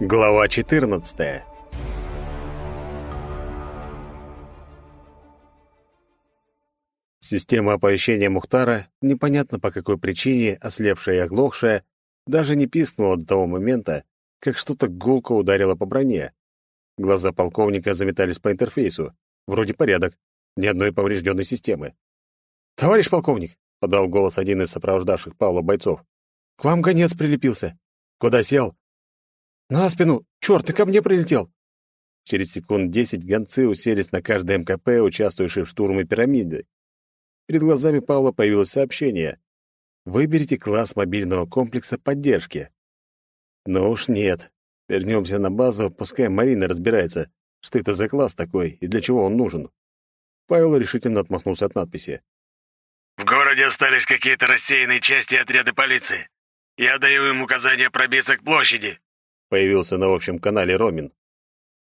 Глава 14. Система оповещения Мухтара, непонятно по какой причине, ослепшая и оглохшая, даже не пискнула до того момента, как что-то гулко ударило по броне. Глаза полковника заметались по интерфейсу. Вроде порядок, ни одной поврежденной системы. «Товарищ полковник!» — подал голос один из сопровождавших Павла бойцов. «К вам гонец прилепился». «Куда сел?» «На спину! Черт, ты ко мне прилетел!» Через секунд десять гонцы уселись на каждый МКП, участвующий в штурме пирамиды. Перед глазами Павла появилось сообщение. «Выберите класс мобильного комплекса поддержки». «Ну уж нет. Вернемся на базу, пускай Марина разбирается, что это за класс такой и для чего он нужен». Павел решительно отмахнулся от надписи. «В городе остались какие-то рассеянные части и отряды полиции. Я даю им указание пробиться к площади», — появился на общем канале Ромин.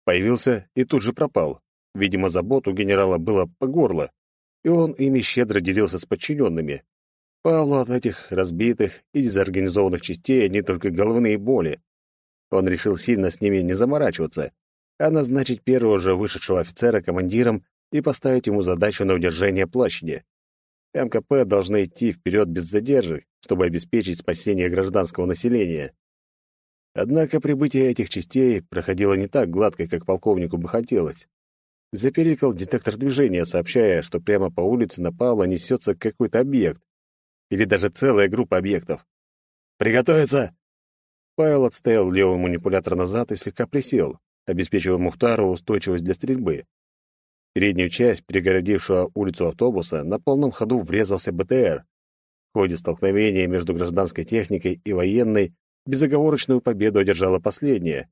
Появился и тут же пропал. Видимо, забот у генерала было по горло, и он ими щедро делился с подчиненными. Павлу от этих разбитых и дезорганизованных частей не только головные боли. Он решил сильно с ними не заморачиваться, а назначить первого же вышедшего офицера командиром и поставить ему задачу на удержание площади. МКП должны идти вперед без задержек, чтобы обеспечить спасение гражданского населения. Однако прибытие этих частей проходило не так гладко, как полковнику бы хотелось. Запеликал детектор движения, сообщая, что прямо по улице на Павла несется какой-то объект. Или даже целая группа объектов. «Приготовиться!» Павел отставил левый манипулятор назад и слегка присел, обеспечивая Мухтару устойчивость для стрельбы. Переднюю часть перегородившего улицу автобуса на полном ходу врезался БТР. В ходе столкновения между гражданской техникой и военной безоговорочную победу одержала последняя.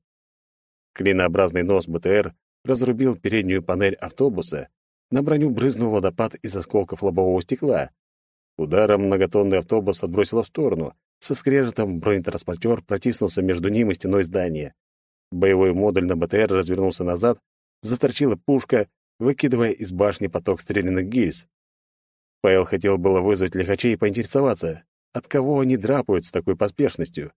Клинообразный нос БТР разрубил переднюю панель автобуса, на броню брызнул водопад из осколков лобового стекла. Ударом многотонный автобус отбросило в сторону. Со скрежетом бронетранспортер протиснулся между ним и стеной здания. Боевой модуль на БТР развернулся назад, заторчила пушка, выкидывая из башни поток стрелянных гильз. Павел хотел было вызвать лихачей и поинтересоваться, от кого они драпают с такой поспешностью.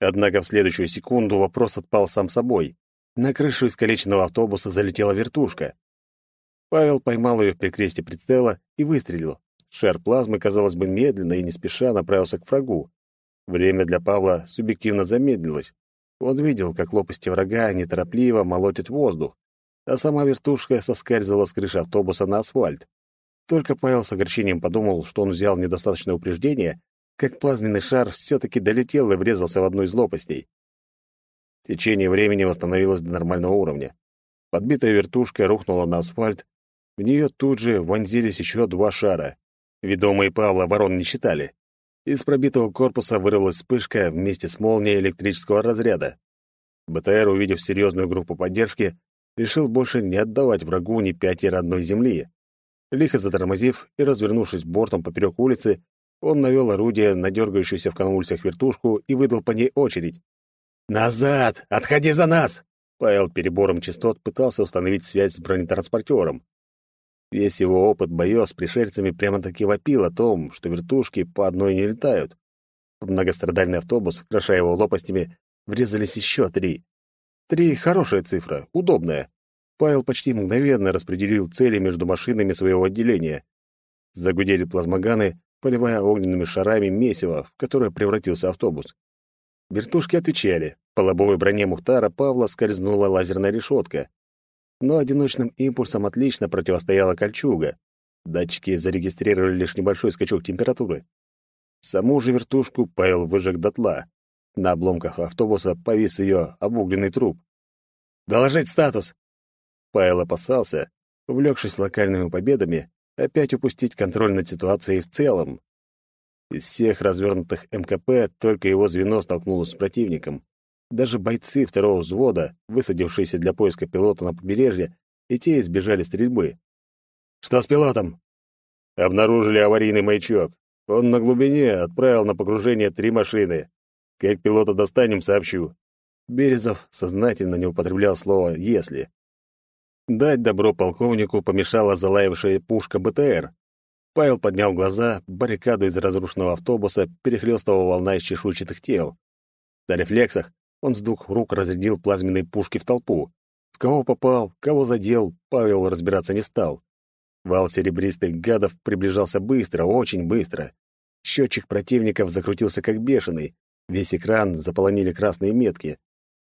Однако в следующую секунду вопрос отпал сам собой. На крышу искалеченного автобуса залетела вертушка. Павел поймал ее в прикресте прицела и выстрелил. Шар плазмы, казалось бы, медленно и не спеша направился к врагу. Время для Павла субъективно замедлилось. Он видел, как лопасти врага неторопливо молотят воздух, а сама вертушка соскальзывала с крыши автобуса на асфальт. Только Павел с огорчением подумал, что он взял недостаточное упреждение, как плазменный шар все-таки долетел и врезался в одну из лопастей. Течение времени восстановилось до нормального уровня. Подбитая вертушка рухнула на асфальт. В нее тут же вонзились еще два шара. Ведомые Павла ворон не считали. Из пробитого корпуса вырвалась вспышка вместе с молнией электрического разряда. БТР, увидев серьезную группу поддержки, решил больше не отдавать врагу ни пяти родной земли. Лихо затормозив и развернувшись бортом поперек улицы, он навел орудие на дергающуюся в конвульсиях вертушку и выдал по ней очередь. «Назад! Отходи за нас!» Павел перебором частот пытался установить связь с бронетранспортером. Весь его опыт боев с пришельцами прямо-таки вопил о том, что вертушки по одной не летают. Многострадальный автобус, кроша его лопастями, врезались еще три. Три — хорошая цифра, удобная. Павел почти мгновенно распределил цели между машинами своего отделения. Загудели плазмоганы, поливая огненными шарами месиво, в которое превратился автобус. Вертушки отвечали. По лобовой броне Мухтара Павла скользнула лазерная решетка. Но одиночным импульсом отлично противостояла кольчуга. Датчики зарегистрировали лишь небольшой скачок температуры. Саму же вертушку Павел выжег дотла. На обломках автобуса повис ее обугленный труп. «Доложить статус!» Павел опасался, увлекшись локальными победами, опять упустить контроль над ситуацией в целом. Из всех развернутых МКП только его звено столкнулось с противником. Даже бойцы второго взвода, высадившиеся для поиска пилота на побережье, и те избежали стрельбы. «Что с пилотом?» «Обнаружили аварийный маячок. Он на глубине отправил на погружение три машины. Как пилота достанем, сообщу». Березов сознательно не употреблял слово «если». Дать добро полковнику помешала залаявшая пушка БТР. Павел поднял глаза, баррикаду из разрушенного автобуса перехлёстывала волна из чешуйчатых тел. На рефлексах он с двух рук разрядил плазменные пушки в толпу. В кого попал, кого задел, Павел разбираться не стал. Вал серебристых гадов приближался быстро, очень быстро. Счетчик противников закрутился как бешеный. Весь экран заполонили красные метки.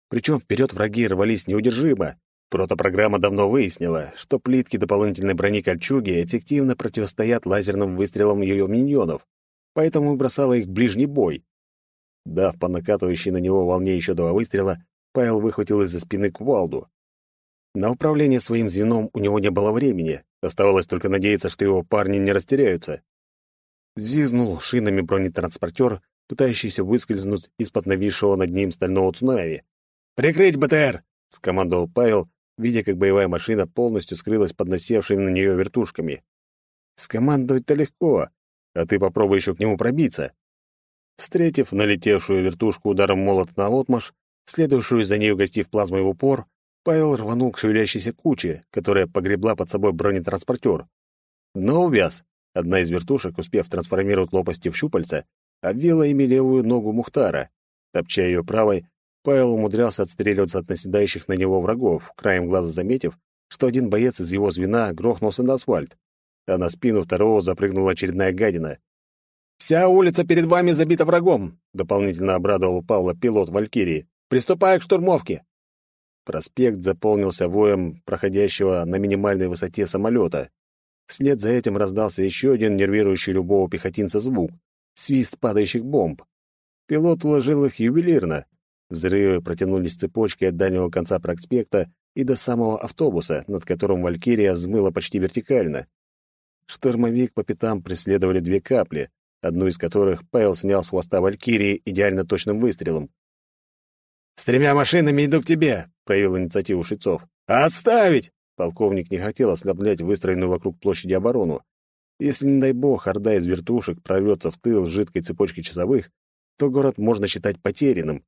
Причем вперед враги рвались неудержимо. Протопрограмма давно выяснила, что плитки дополнительной брони кольчуги эффективно противостоят лазерным выстрелам ее миньонов, поэтому бросала их в ближний бой. Дав по накатывающей на него волне еще два выстрела, Павел выхватил из-за спины кувалду. На управление своим звеном у него не было времени, оставалось только надеяться, что его парни не растеряются. Взвизгнул шинами бронетранспортер, пытающийся выскользнуть из-под нависшего над ним стального цунами. «Прикрыть БТР!» — скомандовал Павел, видя, как боевая машина полностью скрылась под насевшими на нее вертушками. Скомандовать-то легко, а ты попробуй еще к нему пробиться. Встретив налетевшую вертушку ударом молота на отмаш, следующую за нею гостив плазмой в упор, Павел рванул к шевелящейся куче, которая погребла под собой бронетранспортер. Но увяз. Одна из вертушек, успев трансформировать лопасти в щупальца, обвила ими левую ногу Мухтара. Топча ее правой, Павел умудрялся отстреливаться от наседающих на него врагов, краем глаза заметив, что один боец из его звена грохнулся на асфальт, а на спину второго запрыгнула очередная гадина. «Вся улица перед вами забита врагом», — дополнительно обрадовал Павла пилот Валькирии. «Приступай к штурмовке». Проспект заполнился воем проходящего на минимальной высоте самолета. Вслед за этим раздался еще один нервирующий любого пехотинца звук — свист падающих бомб. Пилот уложил их ювелирно, Взрывы протянулись цепочкой от дальнего конца проспекта и до самого автобуса, над которым «Валькирия» взмыла почти вертикально. Штурмовик по пятам преследовали две капли, одну из которых Павел снял с хвоста «Валькирии» идеально точным выстрелом. «С тремя машинами иду к тебе!» — проявил инициативу Шицов. «Отставить!» — полковник не хотел ослаблять выстроенную вокруг площади оборону. Если, не дай бог, орда из вертушек прорвется в тыл жидкой цепочки часовых, то город можно считать потерянным,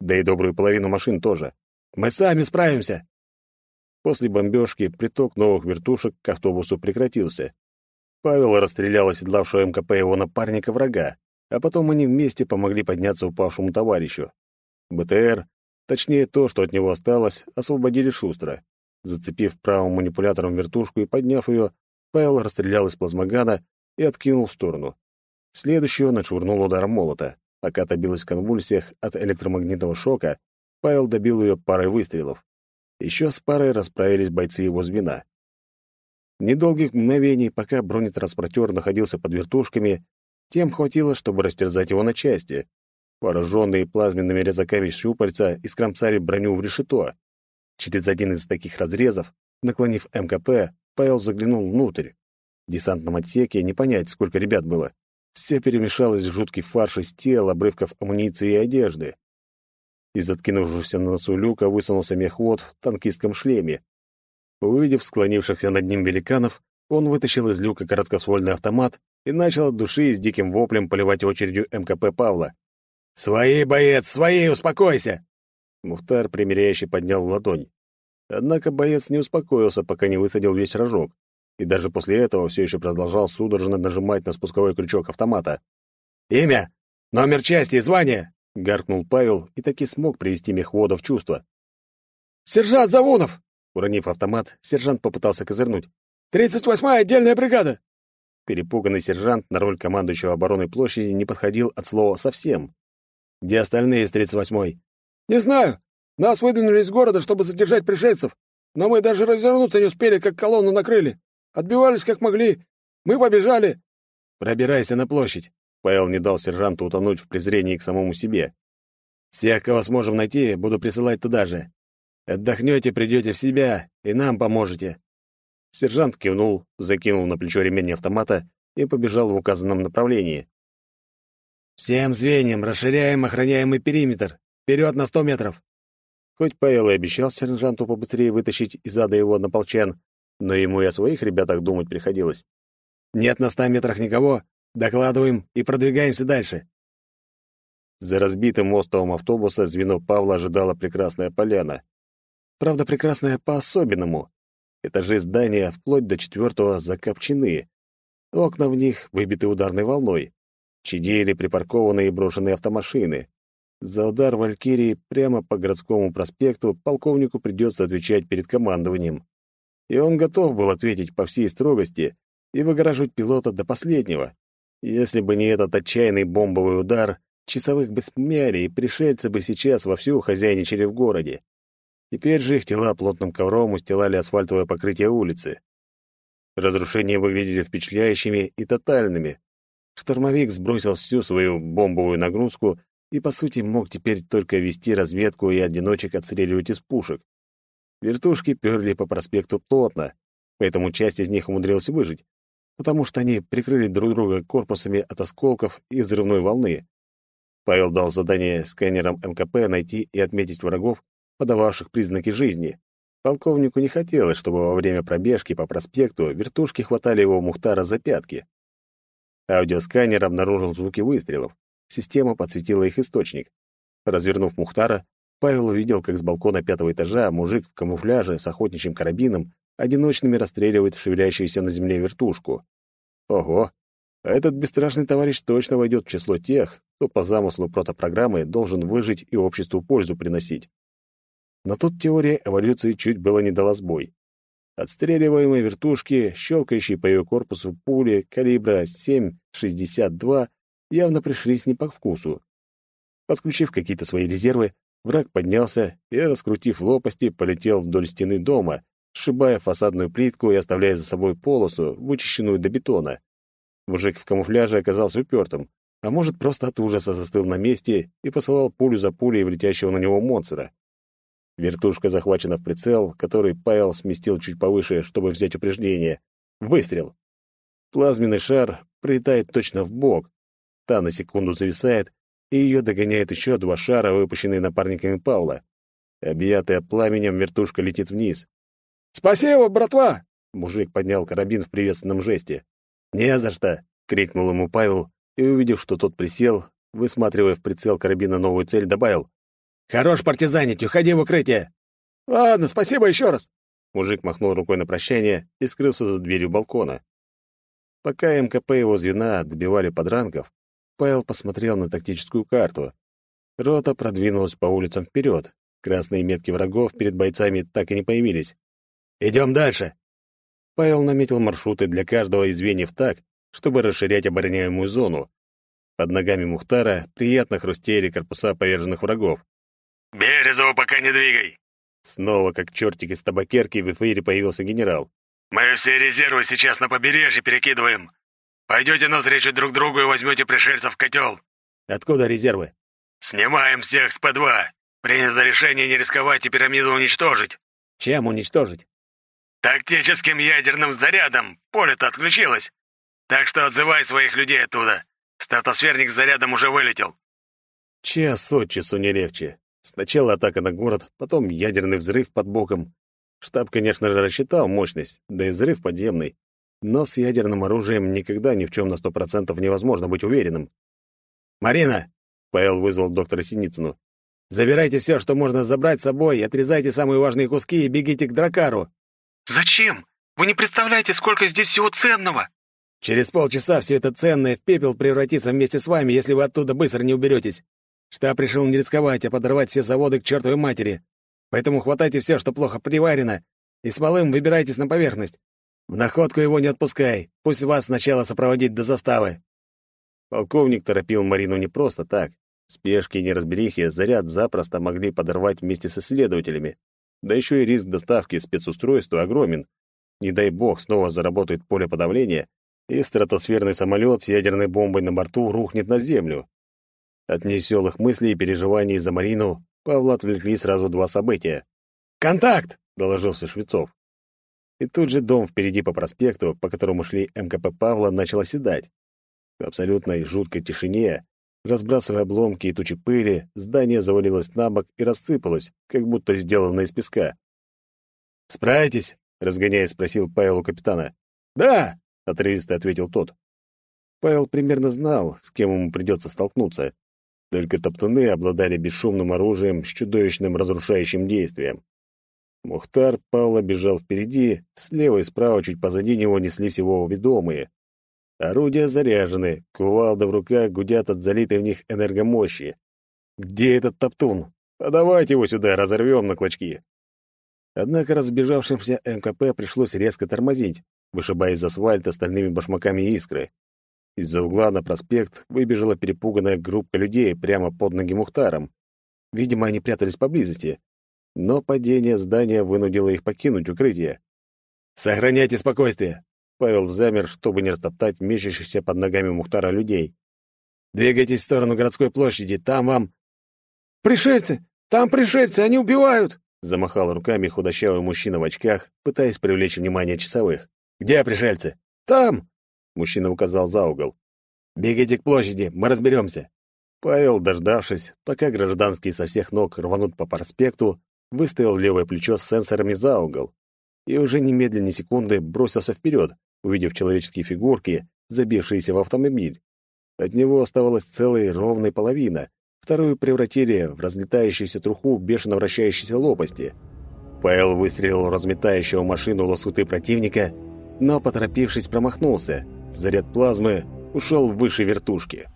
да и добрую половину машин тоже. Мы сами справимся!» После бомбежки приток новых вертушек к автобусу прекратился. Павел расстрелял оседлавшего МКП его напарника врага, а потом они вместе помогли подняться упавшему товарищу. БТР, точнее то, что от него осталось, освободили шустро. Зацепив правым манипулятором вертушку и подняв ее, Павел расстрелял из плазмогана и откинул в сторону. Следующую он отшвырнул ударом молота. Пока та билась в конвульсиях от электромагнитного шока, Павел добил ее парой выстрелов. Еще с парой расправились бойцы его звена. Недолгих мгновений, пока бронетранспортер находился под вертушками, тем хватило, чтобы растерзать его на части. Вооруженные плазменными резаками щупальца искромсали броню в решето. Через один из таких разрезов, наклонив МКП, Павел заглянул внутрь. В десантном отсеке не понять, сколько ребят было. Все перемешалось в жуткий фарш из тел, обрывков амуниции и одежды. Из откинувшегося на носу люка высунулся мехвод в танкистском шлеме. Увидев склонившихся над ним великанов, он вытащил из люка короткоствольный автомат и начал от души с диким воплем поливать очередью МКП Павла. «Свои, боец, свои, успокойся!» Мухтар примиряюще поднял ладонь. Однако боец не успокоился, пока не высадил весь рожок и даже после этого все еще продолжал судорожно нажимать на спусковой крючок автомата. «Имя! Номер части звание!» — гаркнул Павел и таки смог привести мехвода в чувство. «Сержант Завунов!» Уронив автомат, сержант попытался козырнуть. «Тридцать восьмая отдельная бригада!» Перепуганный сержант на роль командующего обороной площади не подходил от слова совсем. «Где остальные из тридцать восьмой?» «Не знаю. Нас выдвинули из города, чтобы задержать пришельцев, но мы даже развернуться не успели, как колонну накрыли. Отбивались как могли. Мы побежали. Пробирайся на площадь. Павел не дал сержанту утонуть в презрении к самому себе. Всех, кого сможем найти, буду присылать туда же. Отдохнете, придете в себя, и нам поможете. Сержант кивнул, закинул на плечо ремень автомата и побежал в указанном направлении. «Всем звеньям расширяем охраняемый периметр. Вперед на сто метров!» Хоть Павел и обещал сержанту побыстрее вытащить из ада его однополчан, но ему и о своих ребятах думать приходилось. «Нет на ста метрах никого. Докладываем и продвигаемся дальше». За разбитым остовом автобуса звено Павла ожидала прекрасная поляна. Правда, прекрасная по-особенному. Этажи здания вплоть до четвертого закопчены. Окна в них выбиты ударной волной. Чадили припаркованные и брошенные автомашины. За удар «Валькирии» прямо по городскому проспекту полковнику придется отвечать перед командованием. И он готов был ответить по всей строгости и выгораживать пилота до последнего. Если бы не этот отчаянный бомбовый удар, часовых бы смяли, и пришельцы бы сейчас вовсю хозяйничали в городе. Теперь же их тела плотным ковром устилали асфальтовое покрытие улицы. Разрушения выглядели впечатляющими и тотальными. Штурмовик сбросил всю свою бомбовую нагрузку и, по сути, мог теперь только вести разведку и одиночек отстреливать из пушек. Вертушки перли по проспекту плотно, поэтому часть из них умудрилась выжить, потому что они прикрыли друг друга корпусами от осколков и взрывной волны. Павел дал задание сканерам МКП найти и отметить врагов, подававших признаки жизни. Полковнику не хотелось, чтобы во время пробежки по проспекту вертушки хватали его Мухтара за пятки. Аудиосканер обнаружил звуки выстрелов. Система подсветила их источник. Развернув Мухтара, Павел увидел, как с балкона пятого этажа мужик в камуфляже с охотничьим карабином одиночными расстреливает шевелящуюся на земле вертушку. Ого! Этот бесстрашный товарищ точно войдет в число тех, кто по замыслу протопрограммы должен выжить и обществу пользу приносить. Но тут теория эволюции чуть было не дала сбой. Отстреливаемые вертушки, щелкающие по ее корпусу пули калибра 7,62 явно пришлись не по вкусу. Подключив какие-то свои резервы, враг поднялся и, раскрутив лопасти, полетел вдоль стены дома, сшибая фасадную плитку и оставляя за собой полосу, вычищенную до бетона. Мужик в камуфляже оказался упертым, а может, просто от ужаса застыл на месте и посылал пулю за пулей в летящего на него монстра. Вертушка захвачена в прицел, который Павел сместил чуть повыше, чтобы взять упреждение. Выстрел. Плазменный шар прилетает точно в бок. Та на секунду зависает, и ее догоняет еще два шара, выпущенные напарниками Павла. Объятая пламенем, вертушка летит вниз. «Спасибо, братва!» Мужик поднял карабин в приветственном жесте. «Не за что!» — крикнул ему Павел, и, увидев, что тот присел, высматривая в прицел карабина новую цель, добавил. «Хорош партизанить, уходи в укрытие!» «Ладно, спасибо еще раз!» Мужик махнул рукой на прощание и скрылся за дверью балкона. Пока МКП его звена добивали подранков, Павел посмотрел на тактическую карту. Рота продвинулась по улицам вперед. Красные метки врагов перед бойцами так и не появились. «Идем дальше!» Павел наметил маршруты для каждого из звеньев так, чтобы расширять обороняемую зону. Под ногами Мухтара приятно хрустели корпуса поверженных врагов. «Березову пока не двигай!» Снова, как чертик из табакерки, в эфире появился генерал. «Мы все резервы сейчас на побережье перекидываем. Пойдете навстречу друг другу и возьмете пришельцев в котел». «Откуда резервы?» «Снимаем всех с П-2. Принято решение не рисковать и пирамиду уничтожить». «Чем уничтожить?» «Тактическим ядерным зарядом. Поле-то отключилось. Так что отзывай своих людей оттуда. Стратосферник с зарядом уже вылетел». Час от часу не легче. Сначала атака на город, потом ядерный взрыв под боком. Штаб, конечно же, рассчитал мощность, да и взрыв подземный. Но с ядерным оружием никогда ни в чем на сто процентов невозможно быть уверенным. «Марина!» — Павел вызвал доктора Синицыну. «Забирайте все, что можно забрать с собой, отрезайте самые важные куски и бегите к Дракару». «Зачем? Вы не представляете, сколько здесь всего ценного!» «Через полчаса все это ценное в пепел превратится вместе с вами, если вы оттуда быстро не уберетесь. Штаб решил не рисковать, а подорвать все заводы к чертовой матери. Поэтому хватайте все, что плохо приварено, и с малым выбирайтесь на поверхность. В находку его не отпускай, пусть вас сначала сопроводит до заставы». Полковник торопил Марину не просто так. Спешки и неразберихи заряд запросто могли подорвать вместе с исследователями. Да еще и риск доставки спецустройства огромен. Не дай бог снова заработает поле подавления, и стратосферный самолет с ядерной бомбой на борту рухнет на землю. От невеселых мыслей и переживаний за Марину Павла отвлекли сразу два события. «Контакт!» — доложился Швецов. И тут же дом впереди по проспекту, по которому шли МКП Павла, начал оседать. В абсолютной жуткой тишине, разбрасывая обломки и тучи пыли, здание завалилось на бок и рассыпалось, как будто сделано из песка. «Справитесь?» — разгоняясь, спросил Павел у капитана. «Да!» — отрывисто ответил тот. Павел примерно знал, с кем ему придется столкнуться, только топтуны обладали бесшумным оружием с чудовищным разрушающим действием. Мухтар Павла бежал впереди, слева и справа чуть позади него неслись его ведомые. Орудия заряжены, кувалда в руках гудят от залитой в них энергомощи. Где этот топтун? А давайте его сюда, разорвем на клочки. Однако разбежавшимся МКП пришлось резко тормозить, вышибая из асфальта стальными башмаками искры. Из-за угла на проспект выбежала перепуганная группа людей прямо под ноги Мухтаром. Видимо, они прятались поблизости. Но падение здания вынудило их покинуть укрытие. «Сохраняйте спокойствие!» Павел замер, чтобы не растоптать мечащихся под ногами Мухтара людей. «Двигайтесь в сторону городской площади, там вам...» «Пришельцы! Там пришельцы! Они убивают!» Замахал руками худощавый мужчина в очках, пытаясь привлечь внимание часовых. «Где пришельцы?» «Там!» Мужчина указал за угол. «Бегите к площади, мы разберемся». Павел, дождавшись, пока гражданские со всех ног рванут по проспекту, выставил левое плечо с сенсорами за угол и уже немедленно ни секунды бросился вперед, увидев человеческие фигурки, забившиеся в автомобиль. От него оставалась целая ровная половина, вторую превратили в разлетающуюся труху бешено вращающейся лопасти. Павел выстрелил разметающего машину лоскуты противника, но, поторопившись, промахнулся. Заряд плазмы ушел выше вертушки.